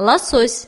лосось.